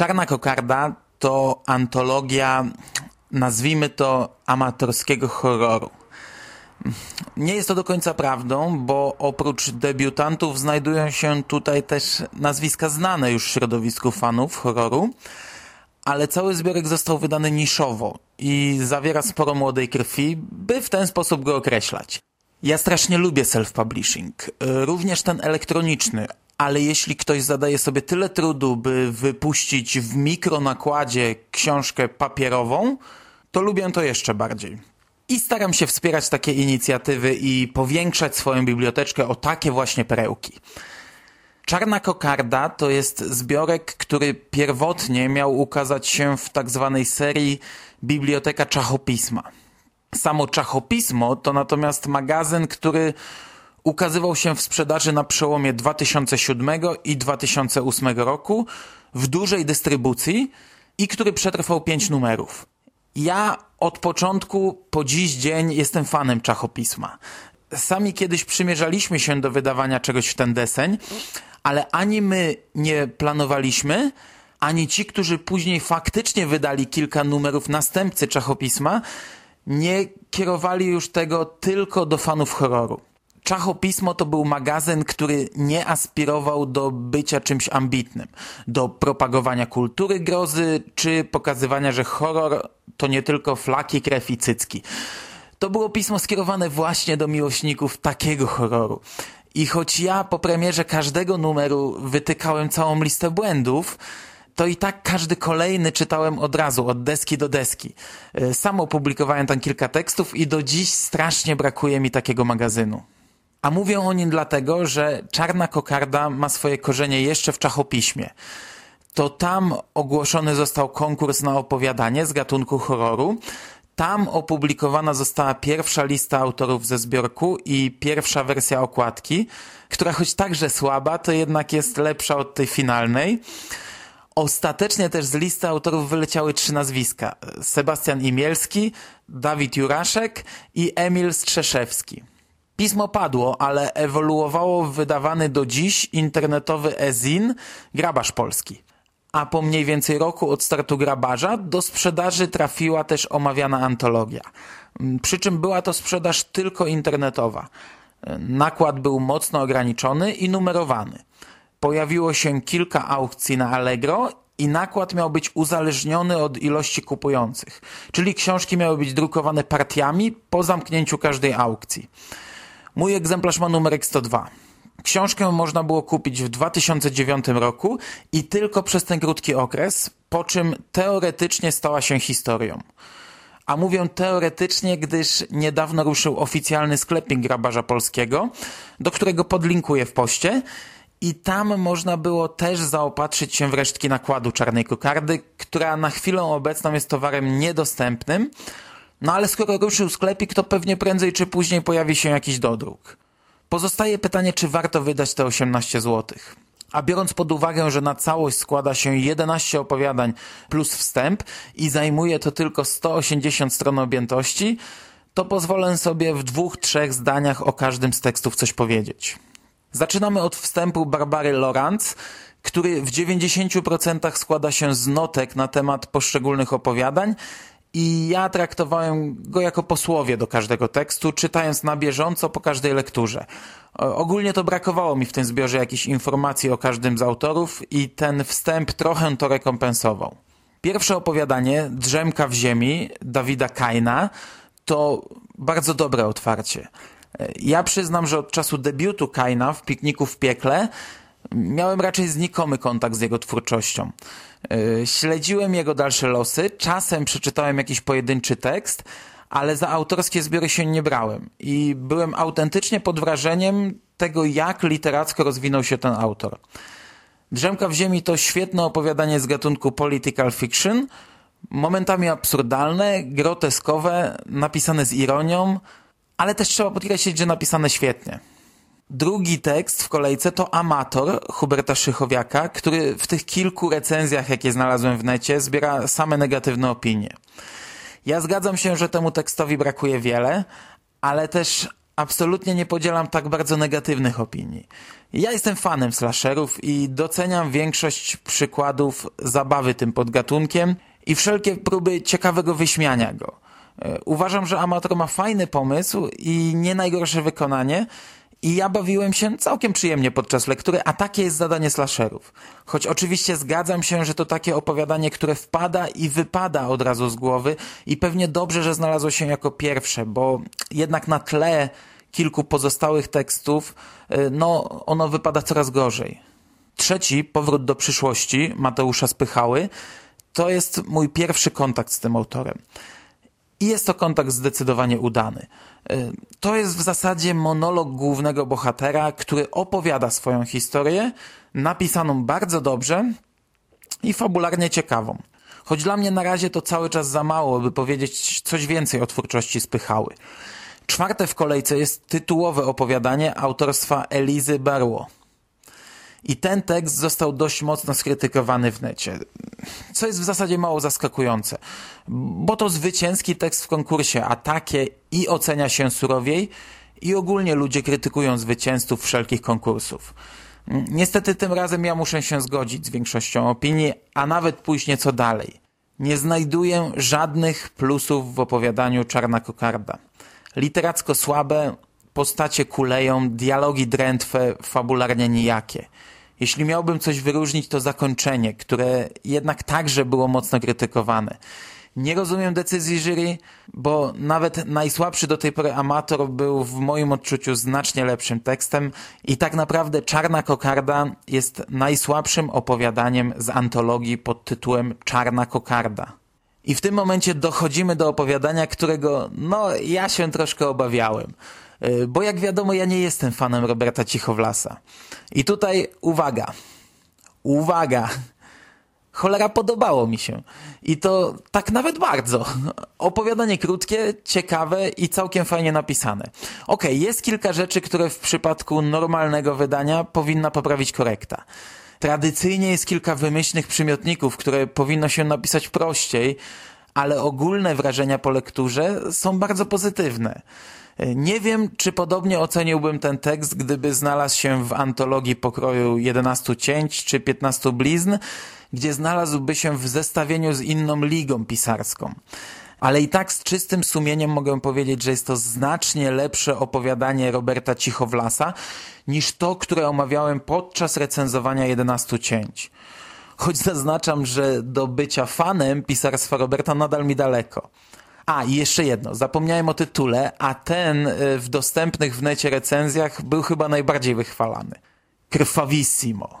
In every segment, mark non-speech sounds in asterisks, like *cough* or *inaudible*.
Czarna kokarda to antologia, nazwijmy to amatorskiego horroru. Nie jest to do końca prawdą, bo oprócz debiutantów znajdują się tutaj też nazwiska znane już w środowisku fanów horroru, ale cały zbiorek został wydany niszowo i zawiera sporo młodej krwi, by w ten sposób go określać. Ja strasznie lubię self-publishing, również ten elektroniczny, ale jeśli ktoś zadaje sobie tyle trudu, by wypuścić w mikronakładzie książkę papierową, to lubię to jeszcze bardziej. I staram się wspierać takie inicjatywy i powiększać swoją biblioteczkę o takie właśnie perełki. Czarna kokarda to jest zbiorek, który pierwotnie miał ukazać się w tak zwanej serii Biblioteka Czachopisma. Samo Czachopismo to natomiast magazyn, który ukazywał się w sprzedaży na przełomie 2007 i 2008 roku w dużej dystrybucji i który przetrwał pięć numerów. Ja od początku po dziś dzień jestem fanem czachopisma. Sami kiedyś przymierzaliśmy się do wydawania czegoś w ten deseń, ale ani my nie planowaliśmy, ani ci, którzy później faktycznie wydali kilka numerów następcy czachopisma, nie kierowali już tego tylko do fanów horroru. Czachopismo to był magazyn, który nie aspirował do bycia czymś ambitnym, do propagowania kultury grozy, czy pokazywania, że horror to nie tylko flaki, krew i cycki. To było pismo skierowane właśnie do miłośników takiego horroru. I choć ja po premierze każdego numeru wytykałem całą listę błędów, to i tak każdy kolejny czytałem od razu, od deski do deski. E, sam opublikowałem tam kilka tekstów i do dziś strasznie brakuje mi takiego magazynu. A mówię o nim dlatego, że Czarna Kokarda ma swoje korzenie jeszcze w czachopiśmie. To tam ogłoszony został konkurs na opowiadanie z gatunku horroru. Tam opublikowana została pierwsza lista autorów ze zbiorku i pierwsza wersja okładki, która choć także słaba, to jednak jest lepsza od tej finalnej. Ostatecznie też z listy autorów wyleciały trzy nazwiska. Sebastian Imielski, Dawid Juraszek i Emil Strzeszewski. Pismo padło, ale ewoluowało w wydawany do dziś internetowy ezin Grabarz Polski. A po mniej więcej roku od startu Grabarza do sprzedaży trafiła też omawiana antologia. Przy czym była to sprzedaż tylko internetowa. Nakład był mocno ograniczony i numerowany. Pojawiło się kilka aukcji na Allegro i nakład miał być uzależniony od ilości kupujących. Czyli książki miały być drukowane partiami po zamknięciu każdej aukcji. Mój egzemplarz ma numerek 102. Książkę można było kupić w 2009 roku i tylko przez ten krótki okres, po czym teoretycznie stała się historią. A mówię teoretycznie, gdyż niedawno ruszył oficjalny sklepik grabarza polskiego, do którego podlinkuję w poście i tam można było też zaopatrzyć się w resztki nakładu czarnej kokardy, która na chwilę obecną jest towarem niedostępnym, no ale skoro ruszył sklepik, to pewnie prędzej czy później pojawi się jakiś dodruk. Pozostaje pytanie, czy warto wydać te 18 zł. A biorąc pod uwagę, że na całość składa się 11 opowiadań plus wstęp i zajmuje to tylko 180 stron objętości, to pozwolę sobie w dwóch, trzech zdaniach o każdym z tekstów coś powiedzieć. Zaczynamy od wstępu Barbary Lorantz, który w 90% składa się z notek na temat poszczególnych opowiadań i ja traktowałem go jako posłowie do każdego tekstu, czytając na bieżąco po każdej lekturze. Ogólnie to brakowało mi w tym zbiorze jakichś informacji o każdym z autorów i ten wstęp trochę to rekompensował. Pierwsze opowiadanie, Drzemka w ziemi, Dawida Kaina, to bardzo dobre otwarcie. Ja przyznam, że od czasu debiutu Kaina w Pikniku w piekle miałem raczej znikomy kontakt z jego twórczością. E, śledziłem jego dalsze losy, czasem przeczytałem jakiś pojedynczy tekst, ale za autorskie zbiory się nie brałem i byłem autentycznie pod wrażeniem tego, jak literacko rozwinął się ten autor. Drzemka w ziemi to świetne opowiadanie z gatunku political fiction, momentami absurdalne, groteskowe, napisane z ironią, ale też trzeba podkreślić, że napisane świetnie. Drugi tekst w kolejce to Amator Huberta Szychowiaka, który w tych kilku recenzjach, jakie znalazłem w necie, zbiera same negatywne opinie. Ja zgadzam się, że temu tekstowi brakuje wiele, ale też absolutnie nie podzielam tak bardzo negatywnych opinii. Ja jestem fanem slasherów i doceniam większość przykładów zabawy tym podgatunkiem i wszelkie próby ciekawego wyśmiania go. E, uważam, że Amator ma fajny pomysł i nie najgorsze wykonanie, i ja bawiłem się całkiem przyjemnie podczas lektury, a takie jest zadanie slasherów. Choć oczywiście zgadzam się, że to takie opowiadanie, które wpada i wypada od razu z głowy i pewnie dobrze, że znalazło się jako pierwsze, bo jednak na tle kilku pozostałych tekstów, y, no ono wypada coraz gorzej. Trzeci, Powrót do przyszłości Mateusza Spychały, to jest mój pierwszy kontakt z tym autorem. I jest to kontakt zdecydowanie udany. Y, to jest w zasadzie monolog głównego bohatera, który opowiada swoją historię, napisaną bardzo dobrze i fabularnie ciekawą. Choć dla mnie na razie to cały czas za mało, by powiedzieć coś więcej o twórczości Spychały. Czwarte w kolejce jest tytułowe opowiadanie autorstwa Elizy Berło. I ten tekst został dość mocno skrytykowany w necie, co jest w zasadzie mało zaskakujące, bo to zwycięski tekst w konkursie, a takie i ocenia się surowiej, i ogólnie ludzie krytykują zwycięzców wszelkich konkursów. Niestety tym razem ja muszę się zgodzić z większością opinii, a nawet pójść nieco dalej. Nie znajduję żadnych plusów w opowiadaniu Czarna Kokarda. Literacko słabe, postacie kuleją, dialogi drętwe, fabularnie nijakie. Jeśli miałbym coś wyróżnić, to zakończenie, które jednak także było mocno krytykowane. Nie rozumiem decyzji jury, bo nawet najsłabszy do tej pory amator był w moim odczuciu znacznie lepszym tekstem i tak naprawdę Czarna Kokarda jest najsłabszym opowiadaniem z antologii pod tytułem Czarna Kokarda. I w tym momencie dochodzimy do opowiadania, którego no ja się troszkę obawiałem. Y, bo jak wiadomo, ja nie jestem fanem Roberta Cichowlasa. I tutaj uwaga, uwaga, cholera podobało mi się. I to tak nawet bardzo. Opowiadanie krótkie, ciekawe i całkiem fajnie napisane. Okay, jest kilka rzeczy, które w przypadku normalnego wydania powinna poprawić korekta. Tradycyjnie jest kilka wymyślnych przymiotników, które powinno się napisać prościej, ale ogólne wrażenia po lekturze są bardzo pozytywne. Nie wiem, czy podobnie oceniłbym ten tekst, gdyby znalazł się w antologii pokroju 11 cięć czy 15 blizn, gdzie znalazłby się w zestawieniu z inną ligą pisarską. Ale i tak z czystym sumieniem mogę powiedzieć, że jest to znacznie lepsze opowiadanie Roberta Cichowlasa niż to, które omawiałem podczas recenzowania 11 cięć. Choć zaznaczam, że do bycia fanem pisarstwa Roberta nadal mi daleko. A, i jeszcze jedno. Zapomniałem o tytule, a ten y, w dostępnych w necie recenzjach był chyba najbardziej wychwalany. Krwawissimo.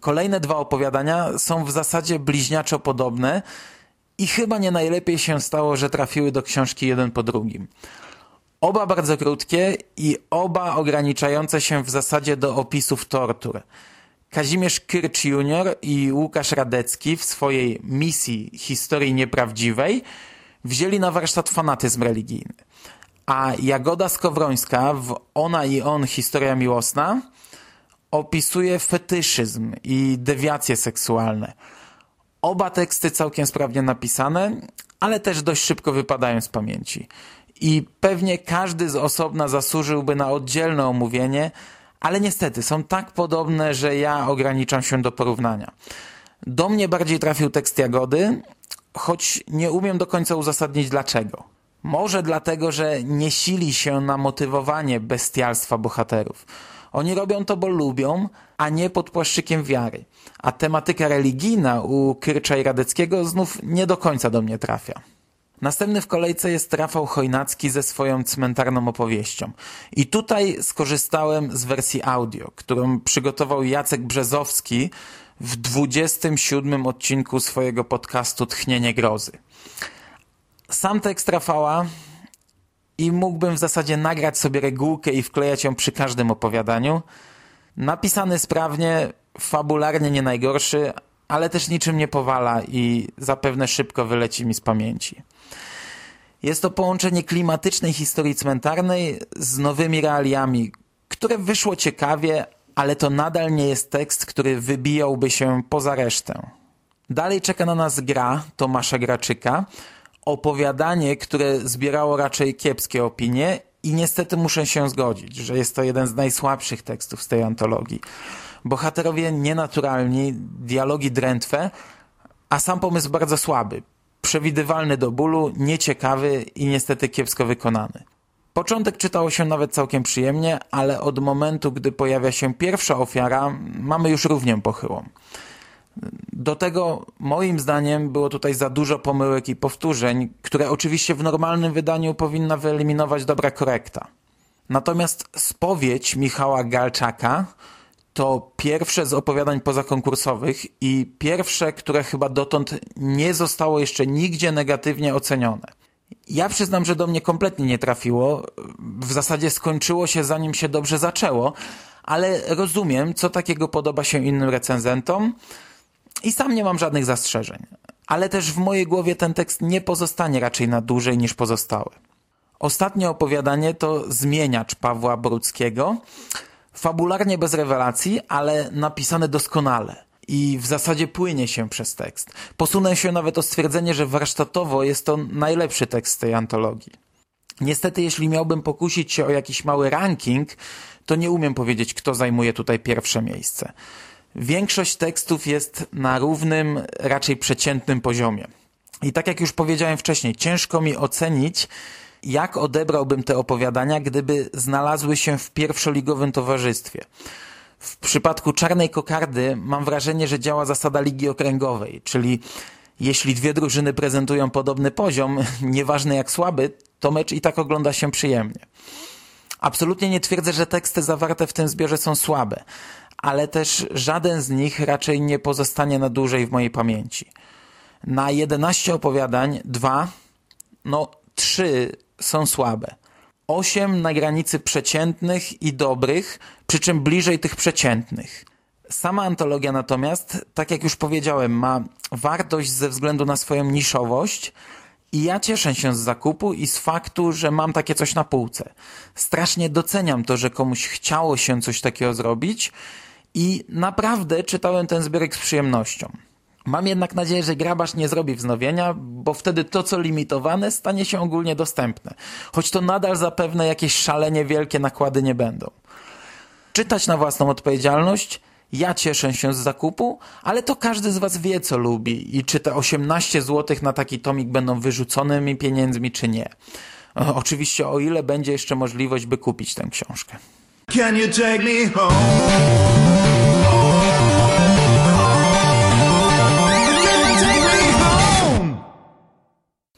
Kolejne dwa opowiadania są w zasadzie bliźniaczo podobne i chyba nie najlepiej się stało, że trafiły do książki jeden po drugim. Oba bardzo krótkie i oba ograniczające się w zasadzie do opisów tortur. Kazimierz Kyrcz Jr. i Łukasz Radecki w swojej misji historii nieprawdziwej wzięli na warsztat fanatyzm religijny. A Jagoda Skowrońska w Ona i On historia miłosna opisuje fetyszyzm i dewiacje seksualne. Oba teksty całkiem sprawnie napisane, ale też dość szybko wypadają z pamięci. I pewnie każdy z osobna zasłużyłby na oddzielne omówienie, ale niestety są tak podobne, że ja ograniczam się do porównania. Do mnie bardziej trafił tekst Jagody, choć nie umiem do końca uzasadnić dlaczego. Może dlatego, że nie sili się na motywowanie bestialstwa bohaterów. Oni robią to, bo lubią, a nie pod płaszczykiem wiary. A tematyka religijna u Kyrcza i Radeckiego znów nie do końca do mnie trafia. Następny w kolejce jest Rafał Chojnacki ze swoją cmentarną opowieścią. I tutaj skorzystałem z wersji audio, którą przygotował Jacek Brzezowski w 27 odcinku swojego podcastu Tchnienie Grozy. Sam tekst Rafała i mógłbym w zasadzie nagrać sobie regułkę i wklejać ją przy każdym opowiadaniu. Napisany sprawnie, fabularnie nie najgorszy, ale też niczym nie powala i zapewne szybko wyleci mi z pamięci. Jest to połączenie klimatycznej historii cmentarnej z nowymi realiami, które wyszło ciekawie, ale to nadal nie jest tekst, który wybijałby się poza resztę. Dalej czeka na nas gra Tomasza Graczyka, opowiadanie, które zbierało raczej kiepskie opinie i niestety muszę się zgodzić, że jest to jeden z najsłabszych tekstów z tej antologii. Bohaterowie nienaturalni, dialogi drętwe, a sam pomysł bardzo słaby. Przewidywalny do bólu, nieciekawy i niestety kiepsko wykonany. Początek czytało się nawet całkiem przyjemnie, ale od momentu, gdy pojawia się pierwsza ofiara, mamy już równię pochyłą. Do tego moim zdaniem było tutaj za dużo pomyłek i powtórzeń, które oczywiście w normalnym wydaniu powinna wyeliminować dobra korekta. Natomiast spowiedź Michała Galczaka to pierwsze z opowiadań pozakonkursowych i pierwsze, które chyba dotąd nie zostało jeszcze nigdzie negatywnie ocenione. Ja przyznam, że do mnie kompletnie nie trafiło. W zasadzie skończyło się zanim się dobrze zaczęło, ale rozumiem, co takiego podoba się innym recenzentom i sam nie mam żadnych zastrzeżeń. Ale też w mojej głowie ten tekst nie pozostanie raczej na dłużej niż pozostałe. Ostatnie opowiadanie to Zmieniacz Pawła Brudzkiego. Fabularnie bez rewelacji, ale napisane doskonale i w zasadzie płynie się przez tekst. Posunę się nawet o stwierdzenie, że warsztatowo jest to najlepszy tekst tej antologii. Niestety, jeśli miałbym pokusić się o jakiś mały ranking, to nie umiem powiedzieć, kto zajmuje tutaj pierwsze miejsce. Większość tekstów jest na równym, raczej przeciętnym poziomie. I tak jak już powiedziałem wcześniej, ciężko mi ocenić, jak odebrałbym te opowiadania, gdyby znalazły się w pierwszoligowym towarzystwie. W przypadku czarnej kokardy mam wrażenie, że działa zasada ligi okręgowej, czyli jeśli dwie drużyny prezentują podobny poziom, *laughs* nieważne jak słaby, to mecz i tak ogląda się przyjemnie. Absolutnie nie twierdzę, że teksty zawarte w tym zbiorze są słabe, ale też żaden z nich raczej nie pozostanie na dłużej w mojej pamięci. Na 11 opowiadań, dwa, no trzy są słabe. Osiem na granicy przeciętnych i dobrych, przy czym bliżej tych przeciętnych. Sama antologia natomiast, tak jak już powiedziałem, ma wartość ze względu na swoją niszowość i ja cieszę się z zakupu i z faktu, że mam takie coś na półce. Strasznie doceniam to, że komuś chciało się coś takiego zrobić i naprawdę czytałem ten zbiorek z przyjemnością. Mam jednak nadzieję, że grabarz nie zrobi wznowienia, bo wtedy to, co limitowane, stanie się ogólnie dostępne. Choć to nadal zapewne jakieś szalenie wielkie nakłady nie będą. Czytać na własną odpowiedzialność, ja cieszę się z zakupu, ale to każdy z Was wie, co lubi i czy te 18 zł na taki tomik będą wyrzuconymi pieniędzmi, czy nie. Oczywiście o ile będzie jeszcze możliwość, by kupić tę książkę. Can you take me home?